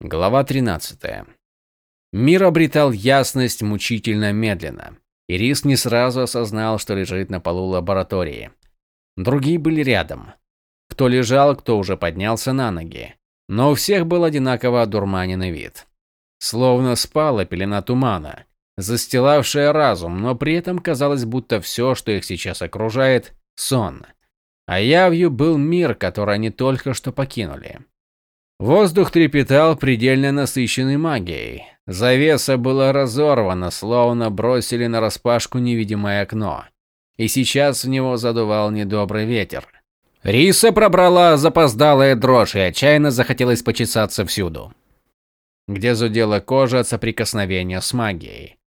Глава 13. Мир обретал ясность мучительно медленно. Ирис не сразу осознал, что лежит на полу лаборатории. Другие были рядом. Кто лежал, кто уже поднялся на ноги. Но у всех был одинаково одурманенный вид. Словно спала пелена тумана, застилавшая разум, но при этом казалось, будто все, что их сейчас окружает – сон. А явью был мир, который они только что покинули. Воздух трепетал предельно насыщенной магией. Завеса была разорвана, словно бросили на распашку невидимое окно. И сейчас в него задувал недобрый ветер. Риса пробрала запоздалая дрожь и отчаянно захотелось почесаться всюду, где зудела кожа от соприкосновения с магией.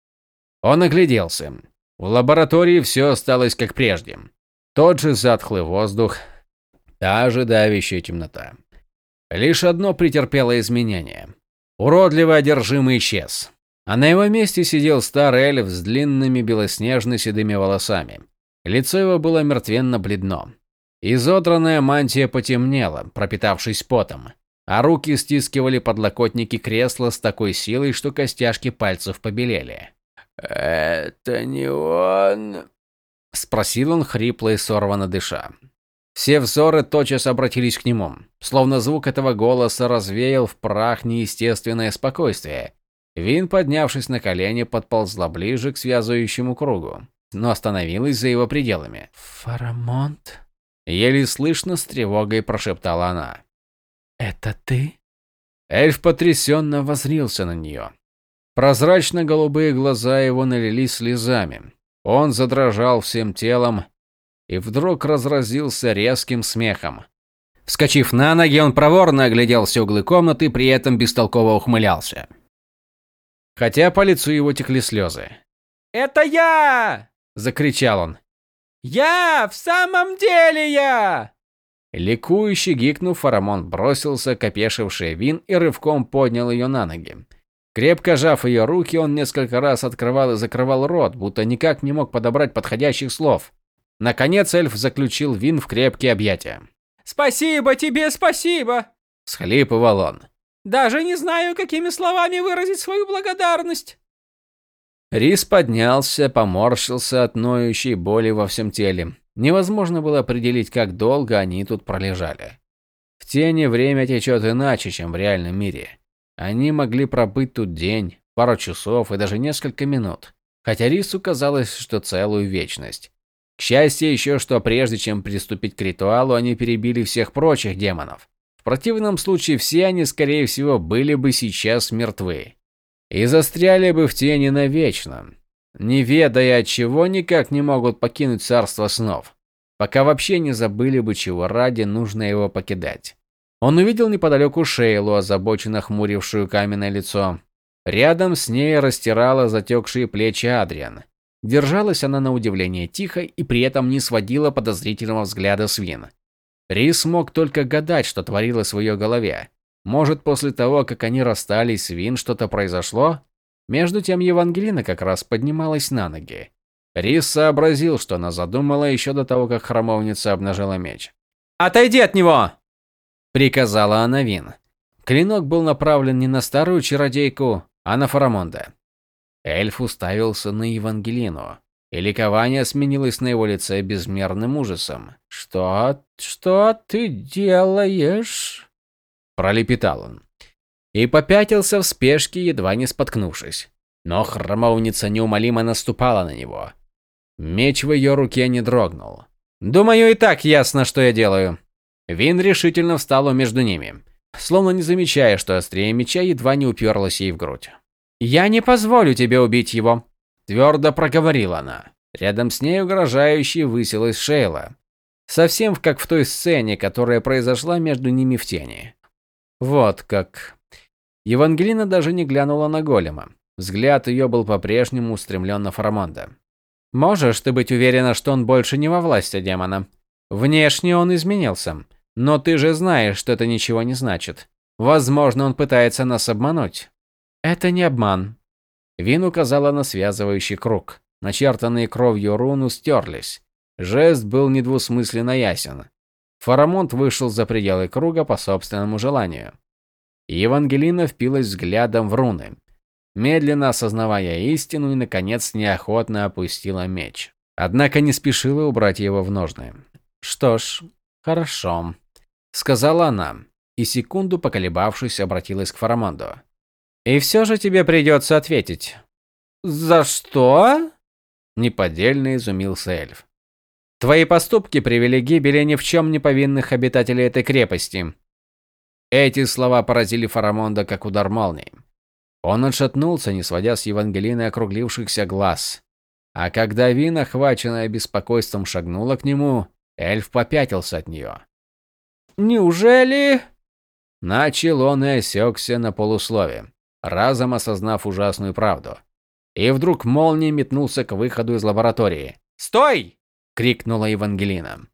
Он огляделся. В лаборатории все осталось как прежде. Тот же затхлый воздух, та же давящая темнота. Лишь одно претерпело изменение. Уродливый одержимый исчез. А на его месте сидел старый эльф с длинными белоснежно-седыми волосами. Лицо его было мертвенно-бледно. Изодранная мантия потемнела, пропитавшись потом, а руки стискивали подлокотники кресла с такой силой, что костяшки пальцев побелели. «Это не он?» – спросил он хрипло и сорвано дыша. Все взоры тотчас обратились к нему, словно звук этого голоса развеял в прах неестественное спокойствие. Вин, поднявшись на колени, подползла ближе к связывающему кругу, но остановилась за его пределами. «Фарамонт?» Еле слышно с тревогой прошептала она. «Это ты?» Эльф потрясенно возрился на нее. Прозрачно-голубые глаза его налились слезами. Он задрожал всем телом, и вдруг разразился резким смехом. Вскочив на ноги, он проворно оглядел все углы комнаты, при этом бестолково ухмылялся. Хотя по лицу его текли слезы. «Это я!» – закричал он. «Я! В самом деле я!» Ликующий гикнув, Фарамон бросился к опешившей Вин и рывком поднял ее на ноги. Крепко сжав ее руки, он несколько раз открывал и закрывал рот, будто никак не мог подобрать подходящих слов. Наконец эльф заключил Вин в крепкие объятия. «Спасибо тебе, спасибо!» – схлипывал он. «Даже не знаю, какими словами выразить свою благодарность!» Рис поднялся, поморщился от ноющей боли во всем теле. Невозможно было определить, как долго они тут пролежали. В тени время течет иначе, чем в реальном мире. Они могли пробыть тут день, пару часов и даже несколько минут, хотя Рису казалось, что целую вечность. К счастью еще, что прежде чем приступить к ритуалу, они перебили всех прочих демонов. В противном случае все они, скорее всего, были бы сейчас мертвы. И застряли бы в тени навечно, не ведая от чего никак не могут покинуть царство снов. Пока вообще не забыли бы, чего ради нужно его покидать. Он увидел неподалеку Шейлу, озабоченно хмурившую каменное лицо. Рядом с ней растирала затекшие плечи Адриан. Держалась она на удивление тихо и при этом не сводила подозрительного взгляда с Вин. Рис мог только гадать, что творилось в ее голове. Может, после того, как они расстались с Вин, что-то произошло? Между тем Евангелина как раз поднималась на ноги. Рис сообразил, что она задумала еще до того, как храмовница обнажила меч. «Отойди от него!» – приказала она Вин. Клинок был направлен не на старую чародейку, а на Фарамонда. Эльф уставился на Евангелину, и ликование сменилось на его лице безмерным ужасом. «Что... что ты делаешь?» Пролепетал он. И попятился в спешке, едва не споткнувшись. Но храмовница неумолимо наступала на него. Меч в ее руке не дрогнул. «Думаю, и так ясно, что я делаю». Вин решительно встала между ними, словно не замечая, что острие меча едва не уперлось ей в грудь. «Я не позволю тебе убить его», – твердо проговорила она. Рядом с ней угрожающе высилась Шейла. Совсем как в той сцене, которая произошла между ними в тени. Вот как. Евангелина даже не глянула на голема. Взгляд ее был по-прежнему устремлен на Фарамонда. «Можешь ты быть уверена, что он больше не во власти демона? Внешне он изменился, но ты же знаешь, что это ничего не значит. Возможно, он пытается нас обмануть». Это не обман. Вин указала на связывающий круг. Начертанные кровью руны стерлись. Жест был недвусмысленно ясен. Фарамонт вышел за пределы круга по собственному желанию. Евангелина впилась взглядом в руны, медленно осознавая истину и, наконец, неохотно опустила меч. Однако не спешила убрать его в ножны. «Что ж, хорошо», — сказала она, и секунду поколебавшись, обратилась к Фараманду. «И все же тебе придется ответить». «За что?» – неподдельно изумился эльф. «Твои поступки привели к гибели ни в чем не повинных обитателей этой крепости». Эти слова поразили Фарамонда как удар молнии. Он отшатнулся, не сводя с Евангелины округлившихся глаз. А когда Вин, охваченная беспокойством, шагнула к нему, эльф попятился от нее. «Неужели...» Начал он и осекся на полуслове, разом осознав ужасную правду. И вдруг молнией метнулся к выходу из лаборатории. «Стой!» – крикнула Евангелина.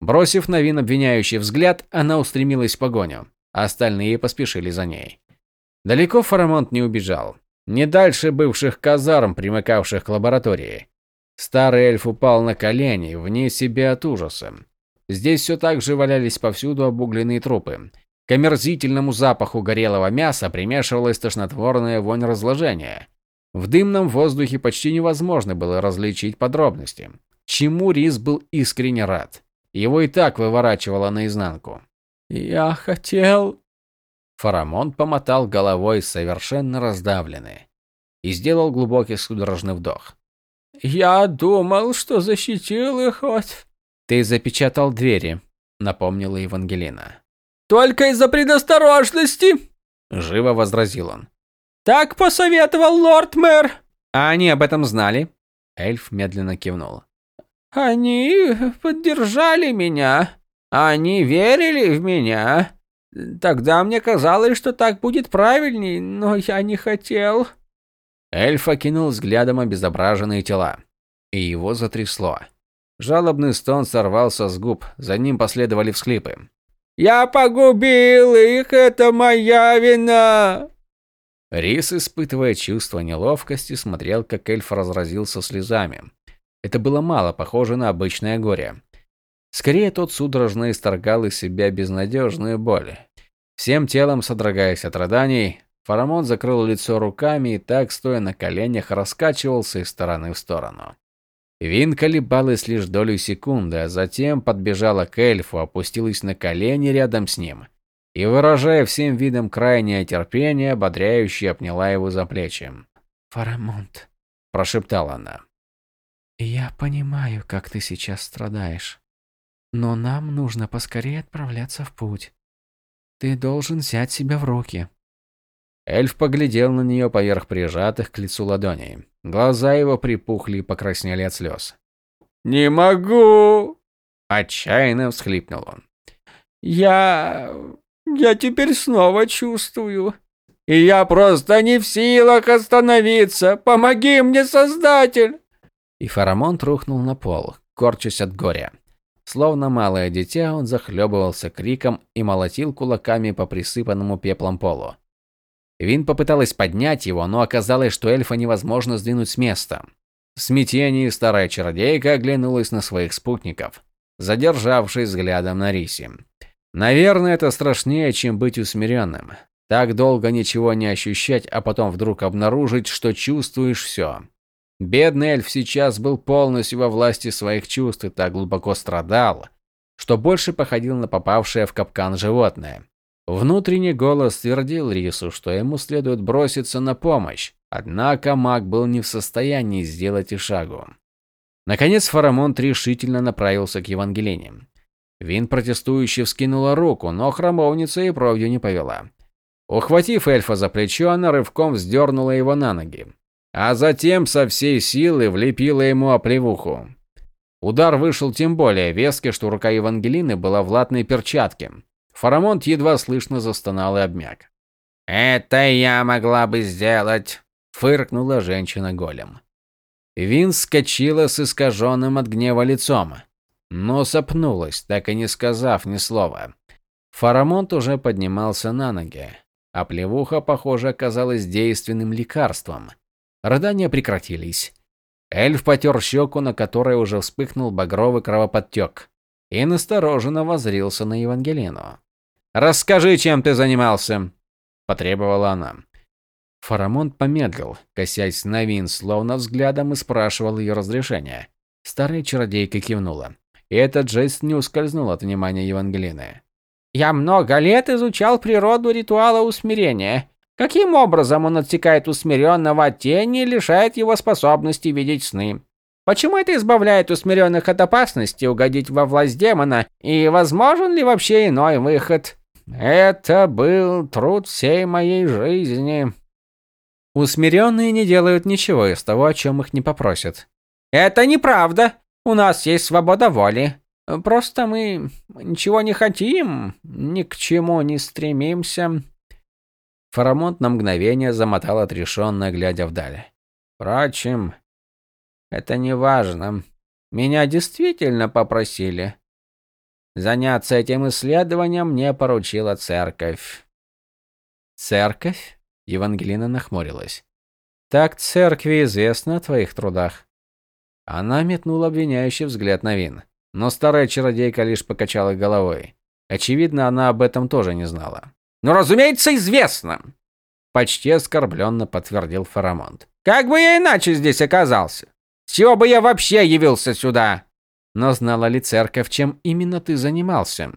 Бросив на Вин обвиняющий взгляд, она устремилась в погоню. Остальные поспешили за ней. Далеко Фарамонт не убежал. Не дальше бывших казарм, примыкавших к лаборатории. Старый эльф упал на колени, вне себя от ужаса. Здесь все так же валялись повсюду обугленные трупы. К омерзительному запаху горелого мяса примешивалась тошнотворная вонь разложения. В дымном воздухе почти невозможно было различить подробности. Чему Рис был искренне рад. Его и так выворачивало наизнанку. «Я хотел...» Фарамон помотал головой, совершенно раздавленный, и сделал глубокий судорожный вдох. «Я думал, что защитил их от...» «Ты запечатал двери», — напомнила Евангелина. «Только из-за предосторожности!» — живо возразил он. «Так посоветовал лорд-мэр!» «А они об этом знали?» Эльф медленно кивнул. «Они поддержали меня. Они верили в меня. Тогда мне казалось, что так будет правильней, но я не хотел. Эльф окинул взглядом обезображенные тела, и его затрясло. Жалобный стон сорвался с губ, за ним последовали всхлипы. «Я погубил их, это моя вина!» Рис, испытывая чувство неловкости, смотрел, как эльф разразился слезами. Это было мало похоже на обычное горе. Скорее, тот судорожно исторгал из себя безнадежную боль. Всем телом содрогаясь от рыданий, Фарамон закрыл лицо руками и так, стоя на коленях, раскачивался из стороны в сторону. Вин колебалась лишь долю секунды, а затем подбежала к эльфу, опустилась на колени рядом с ним и, выражая всем видом крайнее терпение, ободряюще обняла его за плечи. «Фарамонт», – прошептала она. «Я понимаю, как ты сейчас страдаешь. Но нам нужно поскорее отправляться в путь. Ты должен взять себя в руки. Эльф поглядел на нее поверх прижатых к лицу ладоней. Глаза его припухли и покраснели от слез. «Не могу!» Отчаянно всхлипнул он. «Я... я теперь снова чувствую. И я просто не в силах остановиться. Помоги мне, Создатель!» И Фарамонт рухнул на пол, корчась от горя. Словно малое дитя, он захлебывался криком и молотил кулаками по присыпанному пеплом полу. Вин попыталась поднять его, но оказалось, что эльфа невозможно сдвинуть с места. В смятении старая чародейка оглянулась на своих спутников, задержавшись взглядом на Риси. Наверное, это страшнее, чем быть усмиренным. Так долго ничего не ощущать, а потом вдруг обнаружить, что чувствуешь все. Бедный эльф сейчас был полностью во власти своих чувств и так глубоко страдал, что больше походил на попавшее в капкан животное. Внутренний голос твердил Рису, что ему следует броситься на помощь, однако маг был не в состоянии сделать и шагу. Наконец Фарамонт решительно направился к Евангелине. Вин протестующе вскинула руку, но храмовница и бровью не повела. Ухватив эльфа за плечо, она рывком вздернула его на ноги а затем со всей силы влепила ему оплевуху. Удар вышел тем более веский, что рука Евангелины была в латной перчатке. Фарамонт едва слышно застонал и обмяк. «Это я могла бы сделать», – фыркнула женщина-голем. Вин скочила с искаженным от гнева лицом, но сопнулась, так и не сказав ни слова. Фарамонт уже поднимался на ноги, а плевуха, похоже, оказалась действенным лекарством. Рыдания прекратились. Эльф потер щеку, на которой уже вспыхнул багровый кровоподтек, и настороженно воззрился на Евангелину. «Расскажи, чем ты занимался!» потребовала она. Фарамонт помедлил, косясь на Вин, словно взглядом и спрашивал ее разрешения. Старая чародейка кивнула. И этот жест не ускользнул от внимания Евангелины. «Я много лет изучал природу ритуала усмирения. Каким образом он отсекает усмиренного от тени и лишает его способности видеть сны? Почему это избавляет усмиренных от опасности угодить во власть демона? И возможен ли вообще иной выход? Это был труд всей моей жизни». Усмиренные не делают ничего из того, о чем их не попросят. Это неправда. У нас есть свобода воли. Просто мы ничего не хотим, ни к чему не стремимся. Фарамонт на мгновение замотал отрешенно, глядя вдаль. Впрочем, это не важно. Меня действительно попросили. Заняться этим исследованием мне поручила церковь. Церковь? Евангелина нахмурилась. Так церкви известно о твоих трудах. Она метнула обвиняющий взгляд на Вин, но старая чародейка лишь покачала головой. Очевидно, она об этом тоже не знала. «Ну, разумеется, известно!» Почти оскорбленно подтвердил Фарамонт. «Как бы я иначе здесь оказался? С чего бы я вообще явился сюда?» Но знала ли церковь, чем именно ты занимался?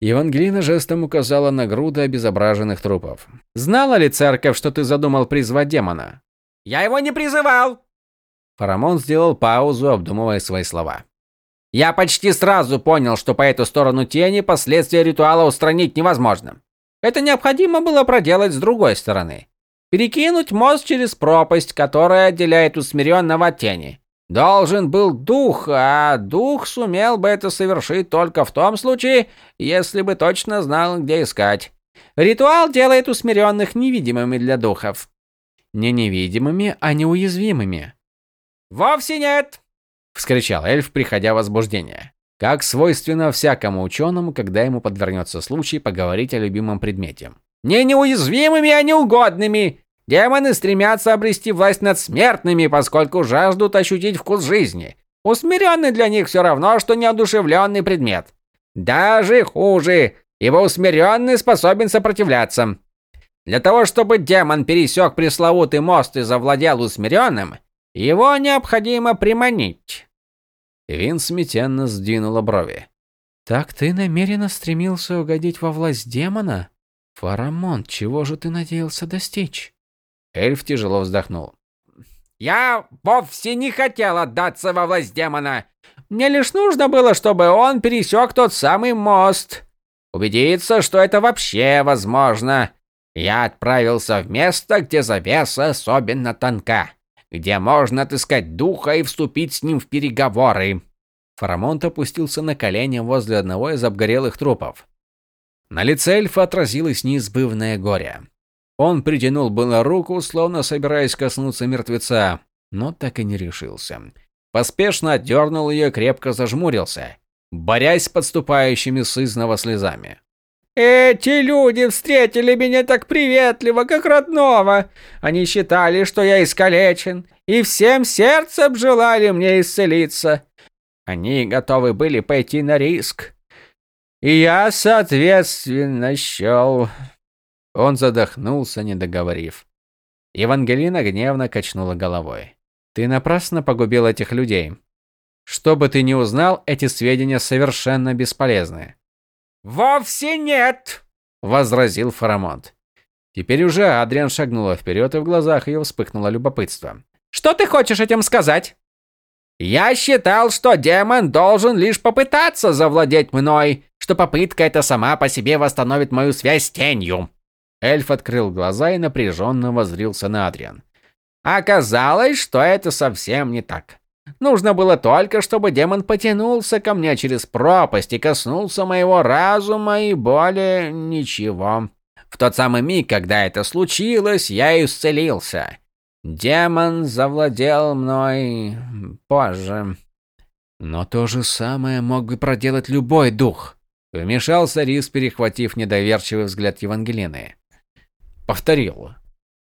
Евангелина жестом указала на груды обезображенных трупов. Знала ли церковь, что ты задумал призвать демона? Я его не призывал. Фарамон сделал паузу, обдумывая свои слова. Я почти сразу понял, что по эту сторону тени последствия ритуала устранить невозможно. Это необходимо было проделать с другой стороны. Перекинуть мост через пропасть, которая отделяет усмиренного от тени. Должен был дух, а дух сумел бы это совершить только в том случае, если бы точно знал, где искать. Ритуал делает усмиренных невидимыми для духов. Не невидимыми, а неуязвимыми. «Вовсе нет!» – вскричал эльф, приходя в возбуждение. Как свойственно всякому ученому, когда ему подвернется случай поговорить о любимом предмете. «Не неуязвимыми, а неугодными! Демоны стремятся обрести власть над смертными, поскольку жаждут ощутить вкус жизни. Усмиренный для них все равно, что неодушевленный предмет. Даже хуже, его усмиренный способен сопротивляться. Для того, чтобы демон пересек пресловутый мост и завладел усмиренным, его необходимо приманить. Вин смятенно сдвинула брови. «Так ты намеренно стремился угодить во власть демона? Фарамон, чего же ты надеялся достичь?» Эльф тяжело вздохнул. «Я вовсе не хотел отдаться во власть демона. Мне лишь нужно было, чтобы он пересек тот самый мост. Убедиться, что это вообще возможно. Я отправился в место, где завеса особенно тонка, где можно отыскать духа и вступить с ним в переговоры». Фарамонт опустился на колени возле одного из обгорелых трупов. На лице эльфа отразилось неизбывное горе. Он притянул было руку, словно собираясь коснуться мертвеца, но так и не решился. Поспешно отдернул ее, крепко зажмурился, борясь с подступающими сызново слезами. «Эти люди встретили меня так приветливо, как родного. Они считали, что я искалечен, и всем сердцем желали мне исцелиться. Они готовы были пойти на риск. И я, соответственно, счел он задохнулся, не договорив. Евангелина гневно качнула головой. Ты напрасно погубил этих людей. Что бы ты ни узнал, эти сведения совершенно бесполезны. Вовсе нет, возразил Фарамонт. Теперь уже Адриан шагнула вперед, и в глазах ее вспыхнуло любопытство. Что ты хочешь этим сказать? Я считал, что демон должен лишь попытаться завладеть мной, что попытка эта сама по себе восстановит мою связь с тенью. Эльф открыл глаза и напряженно воззрился на Адриан. Оказалось, что это совсем не так. Нужно было только, чтобы демон потянулся ко мне через пропасть и коснулся моего разума и более ничего. В тот самый миг, когда это случилось, я исцелился. Демон завладел мной позже. Но то же самое мог бы проделать любой дух. Вмешался Рис, перехватив недоверчивый взгляд Евангелины. Повторил.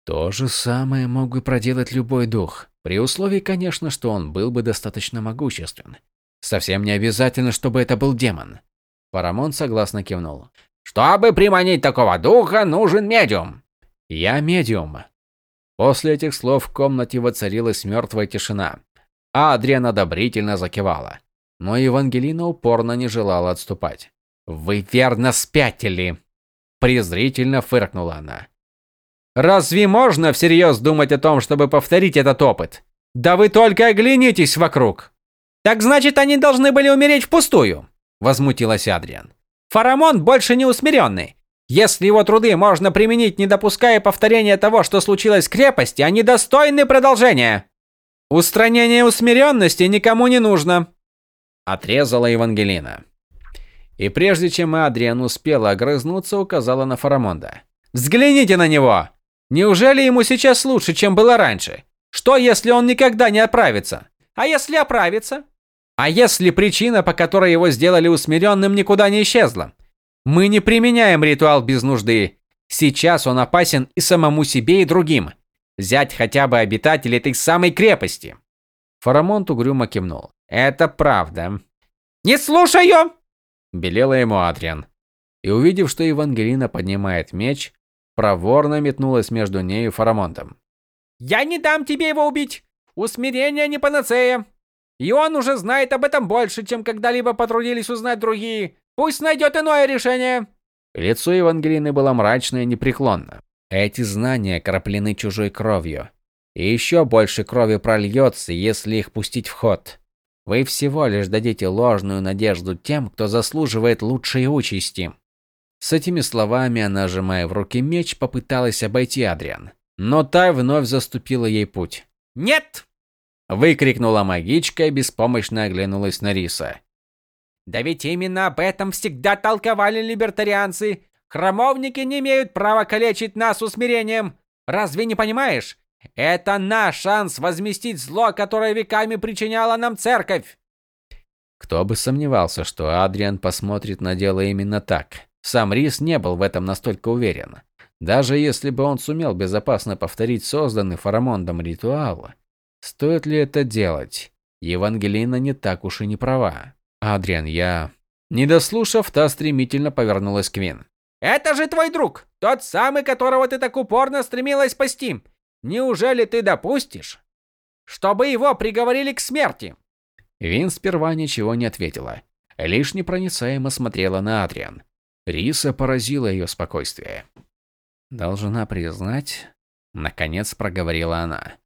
То же самое мог бы проделать любой дух, при условии, конечно, что он был бы достаточно могуществен. Совсем не обязательно, чтобы это был демон. Парамон согласно кивнул. Чтобы приманить такого духа, нужен медиум. Я медиум. После этих слов в комнате воцарилась мертвая тишина. А Адриан одобрительно закивала. Но Евангелина упорно не желала отступать. «Вы верно спятили!» Презрительно фыркнула она. «Разве можно всерьез думать о том, чтобы повторить этот опыт? Да вы только оглянитесь вокруг!» «Так значит, они должны были умереть впустую!» Возмутилась Адриан. «Фарамон больше не усмиренный. Если его труды можно применить, не допуская повторения того, что случилось в крепости, они достойны продолжения!» «Устранение усмиренности никому не нужно!» Отрезала Евангелина. И прежде чем Адриан успела огрызнуться, указала на Фарамонда. «Взгляните на него! Неужели ему сейчас лучше, чем было раньше? Что, если он никогда не оправится? А если оправится? А если причина, по которой его сделали усмиренным, никуда не исчезла? Мы не применяем ритуал без нужды. Сейчас он опасен и самому себе, и другим. Взять хотя бы обитателей этой самой крепости». Фарамонт угрюмо кивнул. «Это правда». «Не слушаю!» Белела ему Адриан. И увидев, что Евангелина поднимает меч, проворно метнулась между ней и Фарамонтом. «Я не дам тебе его убить! Усмирение не панацея! И он уже знает об этом больше, чем когда-либо потрудились узнать другие. Пусть найдет иное решение!» Лицо Евангелины было мрачно и непреклонно. Эти знания краплены чужой кровью. И еще больше крови прольется, если их пустить в ход. Вы всего лишь дадите ложную надежду тем, кто заслуживает лучшей участи. С этими словами она, сжимая в руки меч, попыталась обойти Адриан, но та вновь заступила ей путь. "Нет!" выкрикнула магичка и беспомощно оглянулась на Риса. "Да ведь именно об этом всегда толковали либертарианцы. Храмовники не имеют права калечить нас усмирением. Разве не понимаешь? Это наш шанс возместить зло, которое веками причиняла нам церковь. Кто бы сомневался, что Адриан посмотрит на дело именно так. Сам Рис не был в этом настолько уверен. Даже если бы он сумел безопасно повторить созданный Фарамондом ритуал, стоит ли это делать? Евангелина не так уж и не права. Адриан, я... Не дослушав, та стремительно повернулась к Вин. «Это же твой друг! Тот самый, которого ты так упорно стремилась спасти! Неужели ты допустишь, чтобы его приговорили к смерти? Вин сперва ничего не ответила, лишь непроницаемо смотрела на Адриан. Риса поразила ее спокойствие. Должна признать, наконец проговорила она,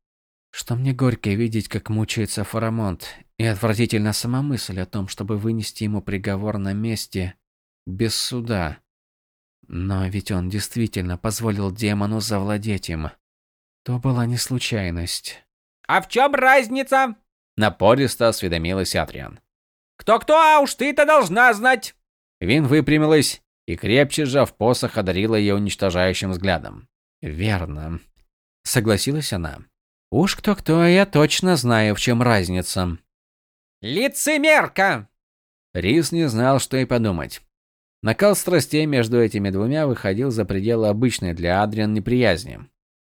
что мне горько видеть, как мучается Фарамонт, и отвратительна сама мысль о том, чтобы вынести ему приговор на месте без суда. Но ведь он действительно позволил демону завладеть им. То была не случайность. «А в чем разница?» Напористо осведомилась Атриан. «Кто-кто, а уж ты-то должна знать!» Вин выпрямилась и, крепче сжав посох, одарила ее уничтожающим взглядом. «Верно», — согласилась она. «Уж кто-кто, а я точно знаю, в чем разница». «Лицемерка!» Рис не знал, что и подумать. Накал страстей между этими двумя выходил за пределы обычной для Адриан неприязни.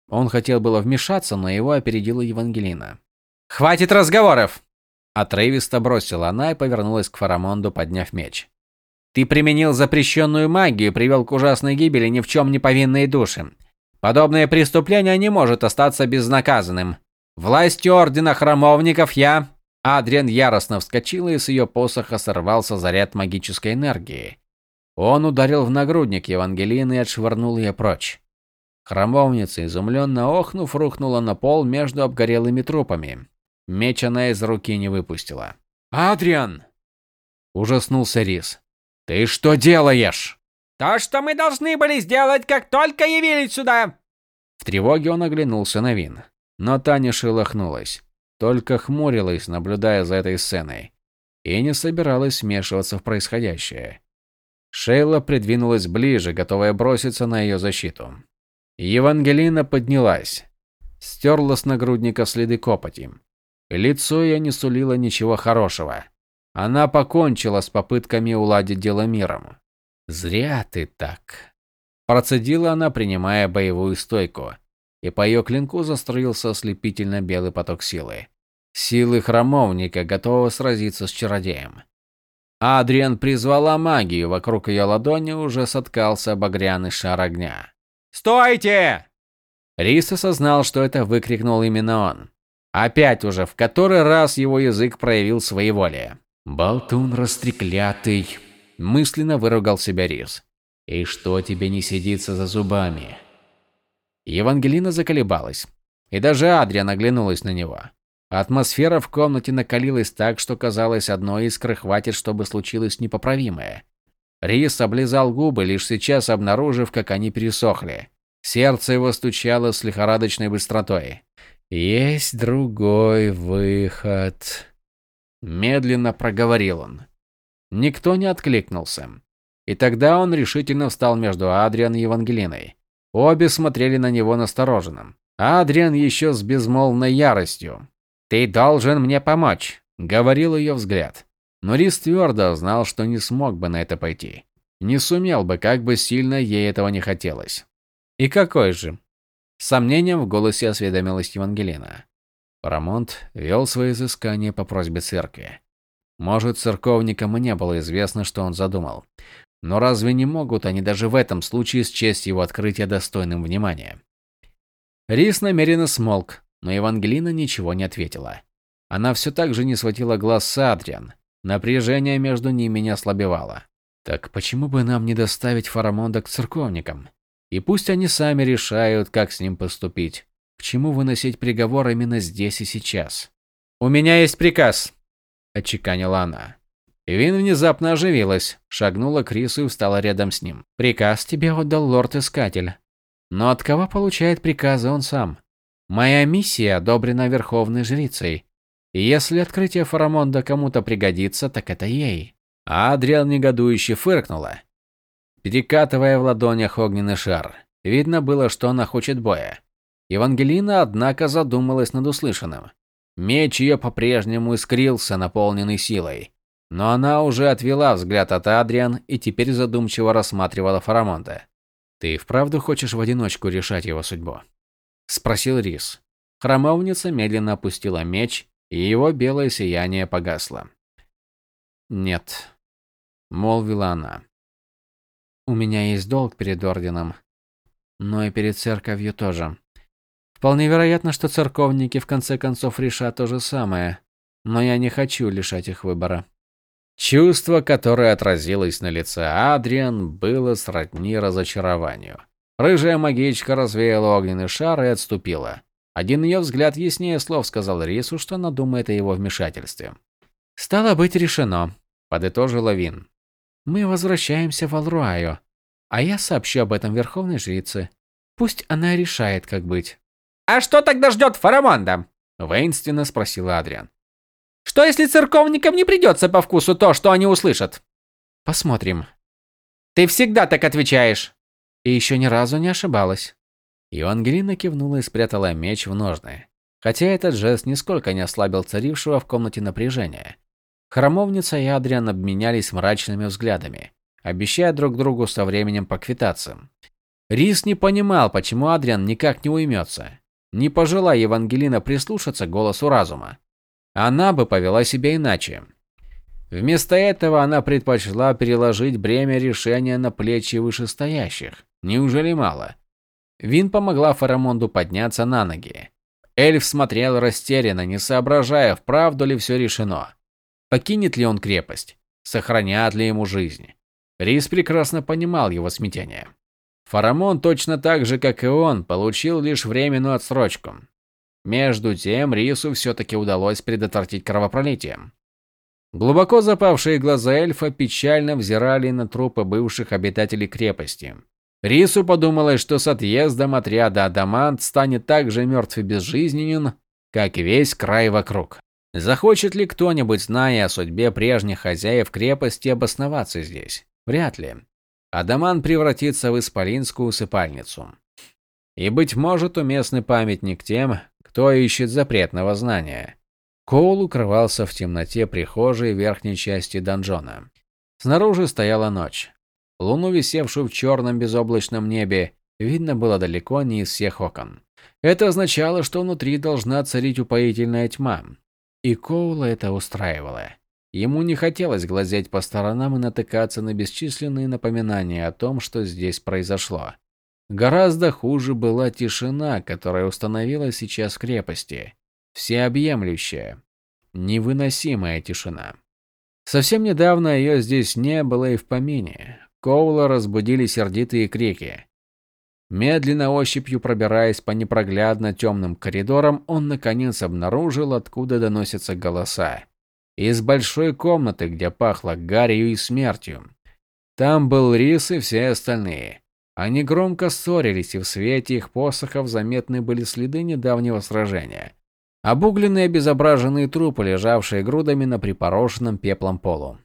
Он хотел было вмешаться, но его опередила Евангелина. «Хватит разговоров!» Отрывисто бросила она и повернулась к Фарамонду, подняв меч. «Ты применил запрещенную магию привел к ужасной гибели ни в чем не повинные души. Подобное преступление не может остаться безнаказанным. Властью Ордена Храмовников я...» Адриан яростно вскочила и с ее посоха сорвался заряд магической энергии. Он ударил в нагрудник Евангелины и отшвырнул ее прочь. Храмовница, изумленно охнув, рухнула на пол между обгорелыми трупами. Меч она из руки не выпустила. «Адриан!» Ужаснулся Рис. «Ты что делаешь?» «То, что мы должны были сделать, как только явились сюда!» В тревоге он оглянулся на Вин. Но Таня шелохнулась. Только хмурилась, наблюдая за этой сценой. И не собиралась вмешиваться в происходящее. Шейла придвинулась ближе, готовая броситься на ее защиту. Евангелина поднялась, стерла с нагрудника следы копоти. Лицо ее не сулило ничего хорошего. Она покончила с попытками уладить дело миром. Зря ты так, процедила она, принимая боевую стойку, и по ее клинку заструился ослепительно белый поток силы. Силы храмовника, готового сразиться с чародеем. Адриан призвала магию, вокруг ее ладони уже соткался багряный шар огня. «Стойте!» Рис осознал, что это выкрикнул именно он. Опять уже, в который раз его язык проявил своеволие. «Болтун растреклятый!» – мысленно выругал себя Рис. «И что тебе не сидится за зубами?» Евангелина заколебалась. И даже Адриан оглянулась на него. Атмосфера в комнате накалилась так, что казалось, одной искры хватит, чтобы случилось непоправимое. Рис облизал губы, лишь сейчас обнаружив, как они пересохли. Сердце его стучало с лихорадочной быстротой. «Есть другой выход», – медленно проговорил он. Никто не откликнулся. И тогда он решительно встал между Адриан и Евангелиной. Обе смотрели на него настороженным. Адриан еще с безмолвной яростью. «Ты должен мне помочь», – говорил ее взгляд. Но Рис твердо знал, что не смог бы на это пойти. Не сумел бы, как бы сильно ей этого не хотелось. «И какой же?» С сомнением в голосе осведомилась Евангелина. Парамонт вел свои изыскания по просьбе церкви. Может, церковникам и не было известно, что он задумал. Но разве не могут они даже в этом случае счесть его открытие достойным внимания? Рис намеренно смолк, но Евангелина ничего не ответила. Она все так же не сводила глаз с Адриан. Напряжение между ними не ослабевало. Так почему бы нам не доставить Фарамонда к церковникам? И пусть они сами решают, как с ним поступить. К чему выносить приговор именно здесь и сейчас? «У меня есть приказ», – отчеканила она. Вин внезапно оживилась, шагнула к Рису и встала рядом с ним. «Приказ тебе отдал лорд-искатель. Но от кого получает приказы он сам? Моя миссия одобрена Верховной Жрицей. И если открытие Фарамонда кому-то пригодится, так это ей». А Адриан негодующе фыркнула перекатывая в ладонях огненный шар. Видно было, что она хочет боя. Евангелина, однако, задумалась над услышанным. Меч ее по-прежнему искрился, наполненный силой. Но она уже отвела взгляд от Адриан и теперь задумчиво рассматривала Фарамонта. «Ты вправду хочешь в одиночку решать его судьбу?» – спросил Рис. Хромовница медленно опустила меч, и его белое сияние погасло. «Нет», – молвила она. У меня есть долг перед орденом, но и перед церковью тоже. Вполне вероятно, что церковники в конце концов решат то же самое, но я не хочу лишать их выбора. Чувство, которое отразилось на лице Адриан, было сродни разочарованию. Рыжая магичка развеяла огненный шар и отступила. Один ее взгляд яснее слов сказал Рису, что она думает о его вмешательстве. «Стало быть, решено», – подытожила Вин. Мы возвращаемся в Алруаю, а я сообщу об этом Верховной Жрице. Пусть она решает, как быть. «А что тогда ждет Фарамонда?» – воинственно спросил Адриан. «Что если церковникам не придется по вкусу то, что они услышат?» «Посмотрим». «Ты всегда так отвечаешь!» И еще ни разу не ошибалась. Евангелина кивнула и спрятала меч в ножны. Хотя этот жест нисколько не ослабил царившего в комнате напряжения. Храмовница и Адриан обменялись мрачными взглядами, обещая друг другу со временем поквитаться. Рис не понимал, почему Адриан никак не уймется. Не пожелая Евангелина прислушаться голосу разума. Она бы повела себя иначе. Вместо этого она предпочла переложить бремя решения на плечи вышестоящих. Неужели мало? Вин помогла Фарамонду подняться на ноги. Эльф смотрел растерянно, не соображая, вправду ли все решено. Покинет ли он крепость? Сохранят ли ему жизнь? Рис прекрасно понимал его смятение. Фарамон точно так же, как и он, получил лишь временную отсрочку. Между тем, Рису все-таки удалось предотвратить кровопролитие. Глубоко запавшие глаза эльфа печально взирали на трупы бывших обитателей крепости. Рису подумалось, что с отъездом отряда Адамант станет так же мертв и безжизненен, как и весь край вокруг. Захочет ли кто-нибудь, зная о судьбе прежних хозяев крепости, обосноваться здесь? Вряд ли. Адаман превратится в исполинскую усыпальницу. И, быть может, уместный памятник тем, кто ищет запретного знания. Коул укрывался в темноте прихожей верхней части донжона. Снаружи стояла ночь. Луну, висевшую в черном безоблачном небе, видно было далеко не из всех окон. Это означало, что внутри должна царить упоительная тьма. И Коула это устраивало. Ему не хотелось глазеть по сторонам и натыкаться на бесчисленные напоминания о том, что здесь произошло. Гораздо хуже была тишина, которая установилась сейчас в крепости. Всеобъемлющая, невыносимая тишина. Совсем недавно ее здесь не было и в помине. Коула разбудили сердитые крики. Медленно ощупью пробираясь по непроглядно темным коридорам, он наконец обнаружил, откуда доносятся голоса. Из большой комнаты, где пахло гарью и смертью. Там был Рис и все остальные. Они громко ссорились, и в свете их посохов заметны были следы недавнего сражения. Обугленные обезображенные трупы, лежавшие грудами на припорошенном пеплом полу.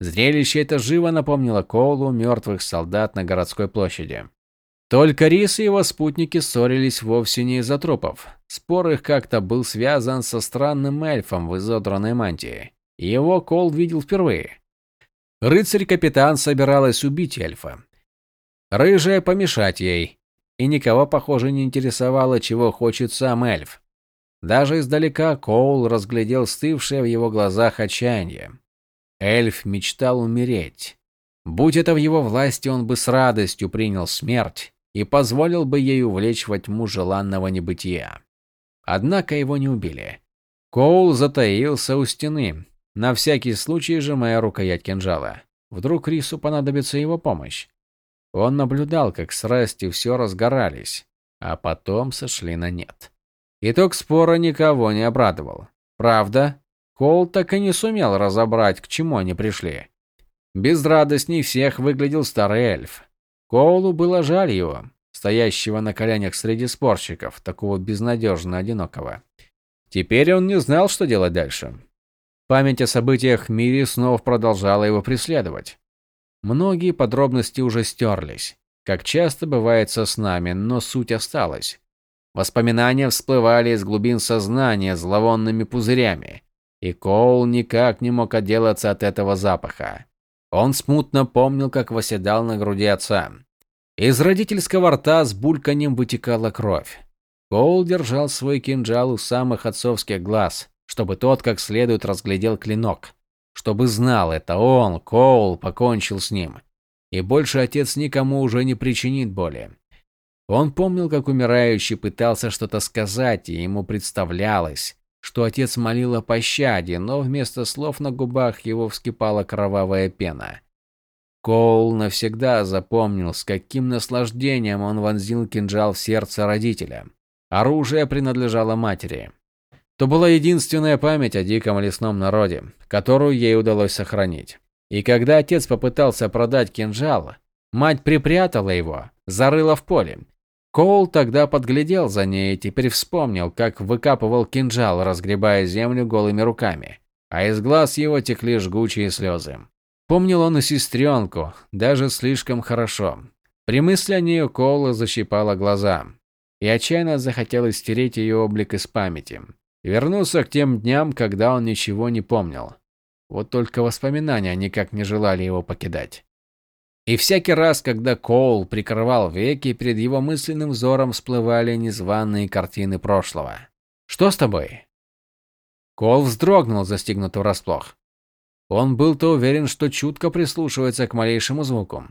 Зрелище это живо напомнило Коулу мертвых солдат на городской площади. Только Рис и его спутники ссорились вовсе не из-за трупов. Спор их как-то был связан со странным эльфом в изодранной мантии. Его Кол видел впервые. Рыцарь-капитан собиралась убить эльфа, Рыжая помешать ей. И никого, похоже, не интересовало, чего хочет сам эльф. Даже издалека Коул разглядел стывшее в его глазах отчаяние. Эльф мечтал умереть. Будь это в его власти, он бы с радостью принял смерть и позволил бы ей увлечь во тьму желанного небытия. Однако его не убили. Коул затаился у стены, на всякий случай сжимая рукоять кинжала. Вдруг Рису понадобится его помощь. Он наблюдал, как страсти все разгорались, а потом сошли на нет. Итог спора никого не обрадовал. Правда, Кол так и не сумел разобрать, к чему они пришли. Безрадостней всех выглядел старый эльф. Коулу было жаль его, стоящего на коленях среди спорщиков, такого безнадежно одинокого. Теперь он не знал, что делать дальше. Память о событиях в мире снова продолжала его преследовать. Многие подробности уже стерлись, как часто бывает со снами, но суть осталась. Воспоминания всплывали из глубин сознания зловонными пузырями, и Коул никак не мог отделаться от этого запаха. Он смутно помнил, как восседал на груди отца. Из родительского рта с бульканьем вытекала кровь. Коул держал свой кинжал у самых отцовских глаз, чтобы тот как следует разглядел клинок чтобы знал, это он, Коул, покончил с ним. И больше отец никому уже не причинит боли. Он помнил, как умирающий пытался что-то сказать, и ему представлялось, что отец молил о пощаде, но вместо слов на губах его вскипала кровавая пена. Коул навсегда запомнил, с каким наслаждением он вонзил кинжал в сердце родителя. Оружие принадлежало матери. То была единственная память о диком лесном народе, которую ей удалось сохранить. И когда отец попытался продать кинжал, мать припрятала его, зарыла в поле. Коул тогда подглядел за ней и теперь вспомнил, как выкапывал кинжал, разгребая землю голыми руками, а из глаз его текли жгучие слезы. Помнил он и сестренку, даже слишком хорошо. При мысли о ней Коула защипало глаза, и отчаянно захотелось стереть ее облик из памяти. Вернулся к тем дням, когда он ничего не помнил. Вот только воспоминания никак не желали его покидать. И всякий раз, когда Коул прикрывал веки, перед его мысленным взором всплывали незваные картины прошлого. «Что с тобой?» Коул вздрогнул, застигнут врасплох. Он был-то уверен, что чутко прислушивается к малейшему звуку.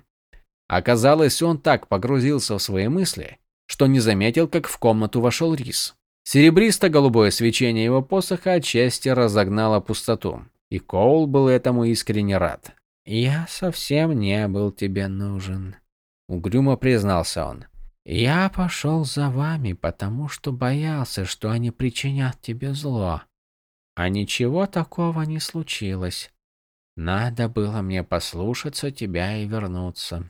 Оказалось, он так погрузился в свои мысли, что не заметил, как в комнату вошел Рис. Серебристо-голубое свечение его посоха отчасти разогнало пустоту, и Коул был этому искренне рад. «Я совсем не был тебе нужен», — угрюмо признался он. «Я пошел за вами, потому что боялся, что они причинят тебе зло. А ничего такого не случилось. Надо было мне послушаться тебя и вернуться».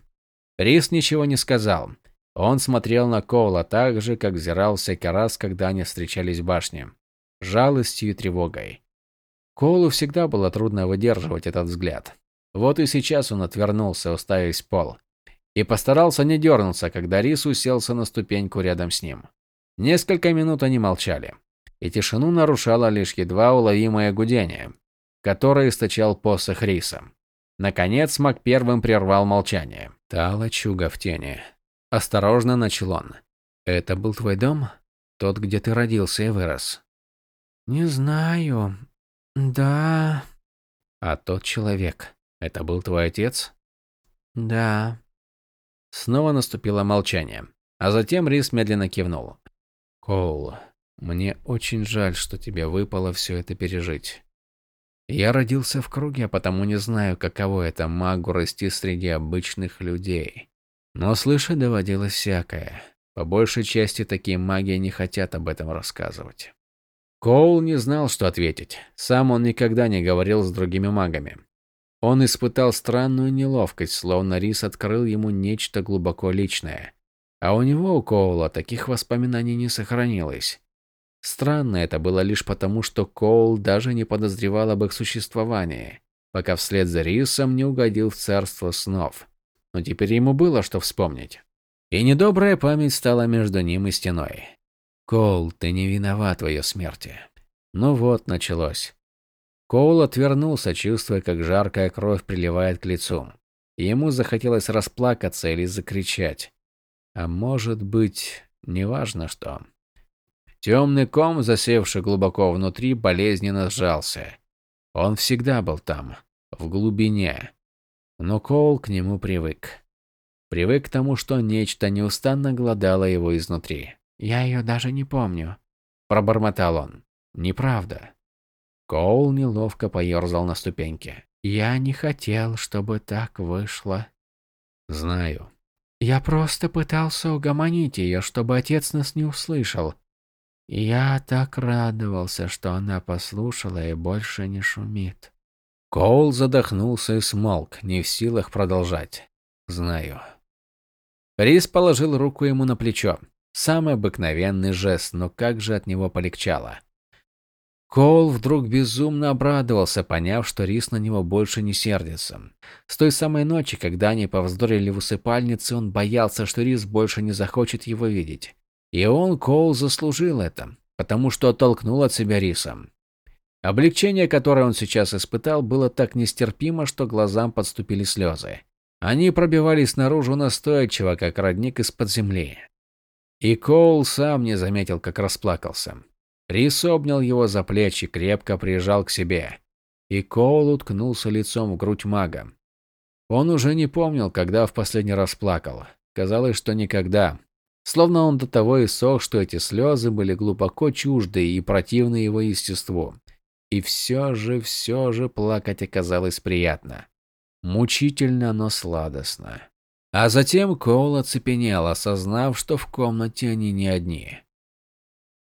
Рис ничего не сказал, он смотрел на Коула так же, как взирал всякий раз, когда они встречались в башне. Жалостью и тревогой. Коулу всегда было трудно выдерживать этот взгляд. Вот и сейчас он отвернулся, уставясь в пол. И постарался не дернуться, когда Рис уселся на ступеньку рядом с ним. Несколько минут они молчали. И тишину нарушало лишь едва уловимое гудение, которое источал посох Риса. Наконец Мак первым прервал молчание. Та лачуга в тени. Осторожно начал он. «Это был твой дом? Тот, где ты родился и вырос?» «Не знаю. Да...» «А тот человек, это был твой отец?» «Да». Снова наступило молчание. А затем Рис медленно кивнул. Коул, мне очень жаль, что тебе выпало все это пережить. Я родился в круге, а потому не знаю, каково это магу расти среди обычных людей. Но слышать доводилось всякое. По большей части такие маги не хотят об этом рассказывать. Коул не знал, что ответить. Сам он никогда не говорил с другими магами. Он испытал странную неловкость, словно Рис открыл ему нечто глубоко личное. А у него, у Коула, таких воспоминаний не сохранилось. Странно это было лишь потому, что Коул даже не подозревал об их существовании, пока вслед за Рисом не угодил в царство снов. Но теперь ему было что вспомнить. И недобрая память стала между ним и стеной. «Коул, ты не виноват в ее смерти». Ну вот, началось. Коул отвернулся, чувствуя, как жаркая кровь приливает к лицу. Ему захотелось расплакаться или закричать. А может быть, неважно что. Темный ком, засевший глубоко внутри, болезненно сжался. Он всегда был там, в глубине. Но Коул к нему привык. Привык к тому, что нечто неустанно гладало его изнутри. «Я ее даже не помню», – пробормотал он. «Неправда». Коул неловко поерзал на ступеньке. «Я не хотел, чтобы так вышло». «Знаю». «Я просто пытался угомонить ее, чтобы отец нас не услышал. Я так радовался, что она послушала и больше не шумит. Коул задохнулся и смолк, не в силах продолжать. Знаю. Рис положил руку ему на плечо. Самый обыкновенный жест, но как же от него полегчало. Коул вдруг безумно обрадовался, поняв, что Рис на него больше не сердится. С той самой ночи, когда они повздорили в усыпальнице, он боялся, что Рис больше не захочет его видеть. И он, Коул, заслужил это, потому что оттолкнул от себя Риса. Облегчение, которое он сейчас испытал, было так нестерпимо, что глазам подступили слезы. Они пробивались наружу настойчиво, как родник из-под земли. И Коул сам не заметил, как расплакался. Рис обнял его за плечи, крепко прижал к себе. И Коул уткнулся лицом в грудь мага. Он уже не помнил, когда в последний раз плакал. Казалось, что никогда. Словно он до того и сох, что эти слезы были глубоко чужды и противны его естеству. И все же, все же плакать оказалось приятно. Мучительно, но сладостно. А затем Коул оцепенел, осознав, что в комнате они не одни.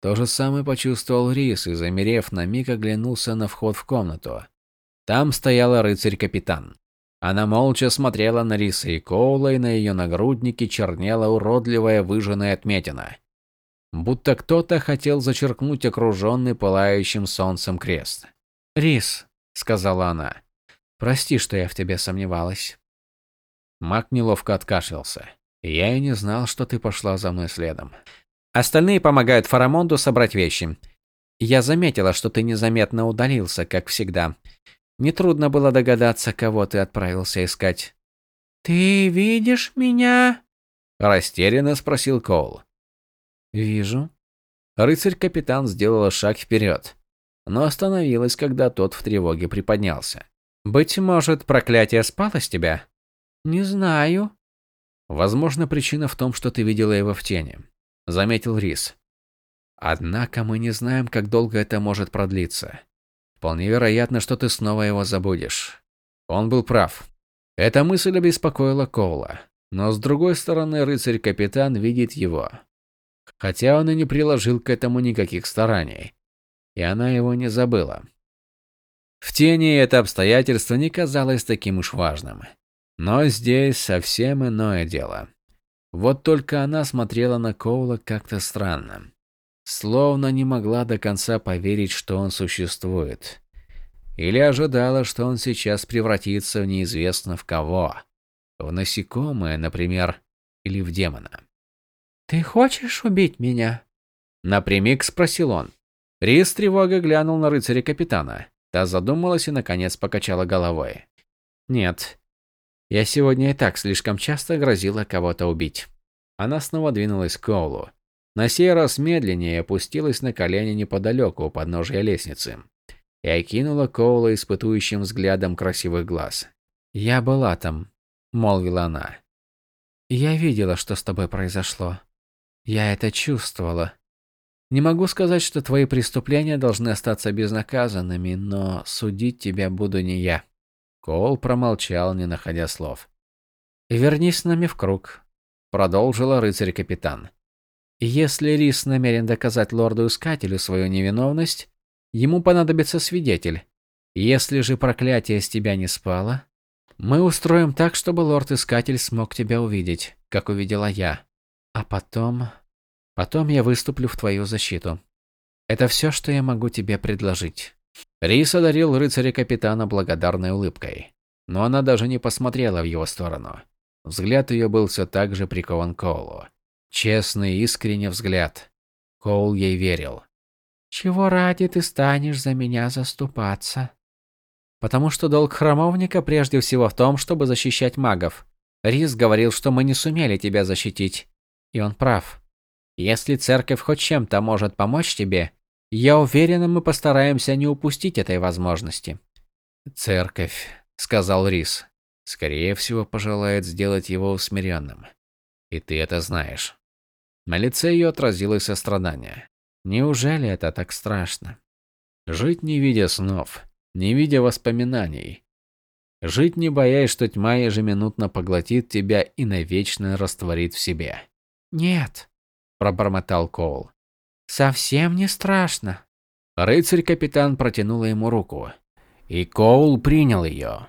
То же самое почувствовал Рис и, замерев на миг, оглянулся на вход в комнату. Там стояла рыцарь-капитан. Она молча смотрела на Риса и Коула, и на ее нагруднике чернела уродливая выжженная отметина. Будто кто-то хотел зачеркнуть окруженный пылающим солнцем крест. «Рис», — сказала она, — «прости, что я в тебе сомневалась». Мак неловко откашлялся. «Я и не знал, что ты пошла за мной следом. Остальные помогают Фарамонду собрать вещи. Я заметила, что ты незаметно удалился, как всегда. Нетрудно было догадаться, кого ты отправился искать. «Ты видишь меня?» – растерянно спросил Коул. «Вижу». Рыцарь-капитан сделала шаг вперед, но остановилась, когда тот в тревоге приподнялся. «Быть может, проклятие спало с тебя?» «Не знаю». «Возможно, причина в том, что ты видела его в тени», – заметил Рис. «Однако мы не знаем, как долго это может продлиться. Вполне вероятно, что ты снова его забудешь. Он был прав. Эта мысль обеспокоила Коула. Но с другой стороны, рыцарь-капитан видит его. Хотя он и не приложил к этому никаких стараний. И она его не забыла. В тени это обстоятельство не казалось таким уж важным. Но здесь совсем иное дело. Вот только она смотрела на Коула как-то странно словно не могла до конца поверить, что он существует. Или ожидала, что он сейчас превратится в неизвестно в кого. В насекомое, например, или в демона. «Ты хочешь убить меня?» Напрямик спросил он. Рис тревога глянул на рыцаря капитана. Та задумалась и, наконец, покачала головой. «Нет. Я сегодня и так слишком часто грозила кого-то убить». Она снова двинулась к Коулу. На сей раз медленнее опустилась на колени неподалеку у подножия лестницы и окинула Коула испытующим взглядом красивых глаз. «Я была там», — молвила она. «Я видела, что с тобой произошло. Я это чувствовала. Не могу сказать, что твои преступления должны остаться безнаказанными, но судить тебя буду не я. Коул промолчал, не находя слов. «Вернись с нами в круг», — продолжила рыцарь-капитан. «Если Рис намерен доказать лорду-искателю свою невиновность, ему понадобится свидетель. Если же проклятие с тебя не спало, мы устроим так, чтобы лорд-искатель смог тебя увидеть, как увидела я. А потом... Потом я выступлю в твою защиту. Это все, что я могу тебе предложить». Рис одарил рыцаря-капитана благодарной улыбкой, но она даже не посмотрела в его сторону. Взгляд ее был все так же прикован к Коулу. Честный, искренний взгляд. Коул ей верил. «Чего ради ты станешь за меня заступаться?» «Потому что долг храмовника прежде всего в том, чтобы защищать магов. Рис говорил, что мы не сумели тебя защитить. И он прав. Если церковь хоть чем-то может помочь тебе, я уверена, мы постараемся не упустить этой возможности. Церковь, сказал Рис, скорее всего, пожелает сделать его усмиренным. И ты это знаешь. На лице ее отразилось сострадание. Неужели это так страшно? Жить не видя снов, не видя воспоминаний. Жить не боясь, что тьма ежеминутно поглотит тебя и навечно растворит в себе. «Нет», – пробормотал Коул. Совсем не страшно. Рыцарь-капитан протянула ему руку, и Коул принял ее.